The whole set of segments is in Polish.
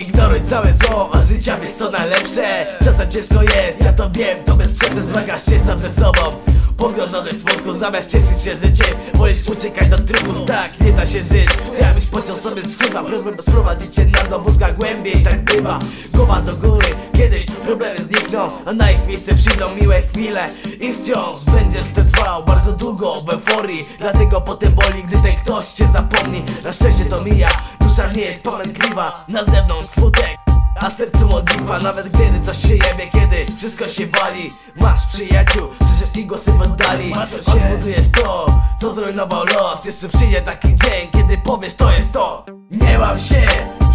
Ignoruj całe zło, a życia jest co najlepsze. Czasem ciężko jest, ja to wiem, to bezsprzeczne Zmagasz się sam ze sobą. Pogrążony smutku, zamiast cieszyć się życiem Wolisz uciekać do trybów, tak, nie da się żyć. To jakbyś pociął sobie szyba Problem sprowadzić cię na dno wódka głębiej, tak bywa. Głowa do góry, kiedyś problemy znikną A na ich miejsce przyjdą miłe chwile. I wciąż będziesz ty trwał bardzo długo w euforii Dlatego potem ktoś cię zapomni Na szczęście to mija, dusza nie jest pamiętliwa Na zewnątrz smutek. A sercu modlitwa, nawet gdy coś się jebie Kiedy wszystko się wali. Masz przyjaciół, słyszysz ich głosy w oddali. Odbudujesz to, co zrujnował los. Jeszcze przyjdzie taki dzień, kiedy powiesz to jest to. Nie łam się,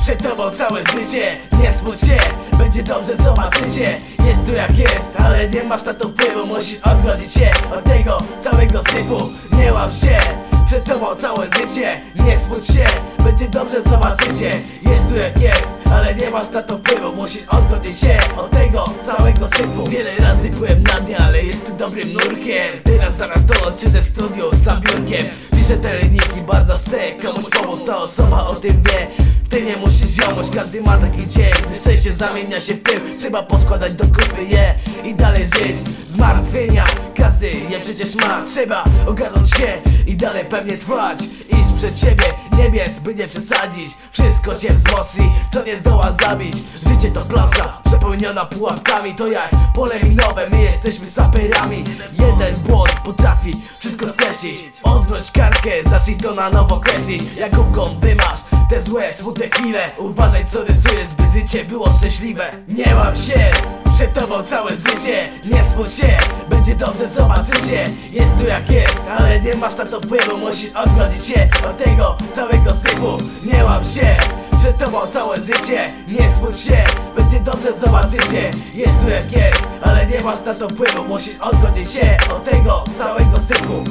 przed tobą całe życie. Nie smuć się, będzie dobrze, zobaczycie Jest tu jak jest, ale nie masz na to wpływu Musisz odgrodzić się od tego całego syfu. Nie łam się, przed tobą całe życie. Nie smuć się, będzie dobrze, zobaczycie Jest tu jak jest, ale nie masz na to wpływu. Musisz odgodzić się od tego całego syfu. Wiele razy byłem na dnie, ale jestem dobrym nurkiem To siedzę w studiu za biurkiem. Piszę te linijki, bardzo chcę komuś pomóc Ta osoba o tym wie. Ty nie musisz ziomuś, każdy ma taki dzień. Gdy szczęście zamienia się w pył Trzeba podkładać do kupy je I dalej żyć. Zmartwienia Każdy je przecież ma. Trzeba ogarnąć się i dalej pewnie trwać. Iść przed siebie, nie biec, by nie przesadzić. Wszystko cię wzmocni, co nie zdoła zabić. Życie to plansza, przepełniona pułapkami To jak pole minowe, my jesteśmy saperami. Jeden błąd potrafi wszystko skreślić. Odwróć kartkę, zacznij to na nowo kreślić. Jak gumką wymasz te złe, smutne chwile. Uważaj co rysujesz, by życie było szczęśliwe. Nie łam się, przed tobą całe życie. Nie smuć się, będzie dobrze, zobaczycie Jest tu jak jest, ale nie masz na to wpływu Musisz odgrodzić się od tego całego syfu. Nie łam się, przed tobą całe życie. Nie smuć się, będzie dobrze, zobaczycie Jest tu jak jest, ale nie masz na to wpływu. Musisz odgrodzić się od tego całego syfu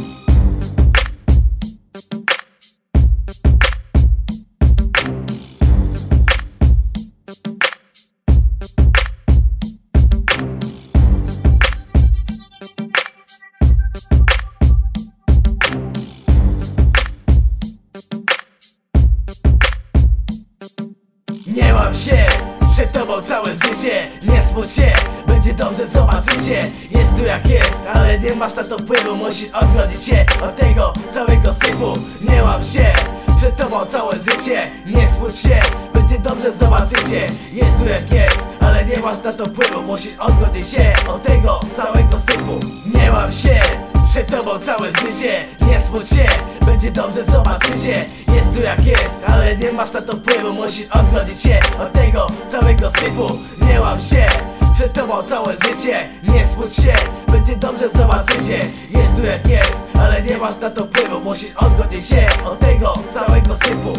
Łam się, przed tobą całe życie. Nie smuć się, będzie dobrze, zobaczycie Jest tu jak jest, ale nie masz na to wpływu. Musisz odgrodzić się od tego całego syfu. Nie łam się, przed tobą całe życie. Nie smuć się, będzie dobrze, zobaczycie Jest tu jak jest, ale nie masz na to wpływu. Musisz odgrodzić się od tego całego syfu. Nie łam się, przed tobą całe życie. Nie smuć się, będzie dobrze, zobaczycie Jest tu jak jest, ale nie masz na to wpływu Musisz odgrodzić się od tego całego syfu. Nie łam się, przed tobą całe życie. Nie smuć się, będzie dobrze, zobaczycie Jest tu jak jest, ale nie masz na to wpływu Musisz odgrodzić się od tego całego syfu